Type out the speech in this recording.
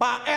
by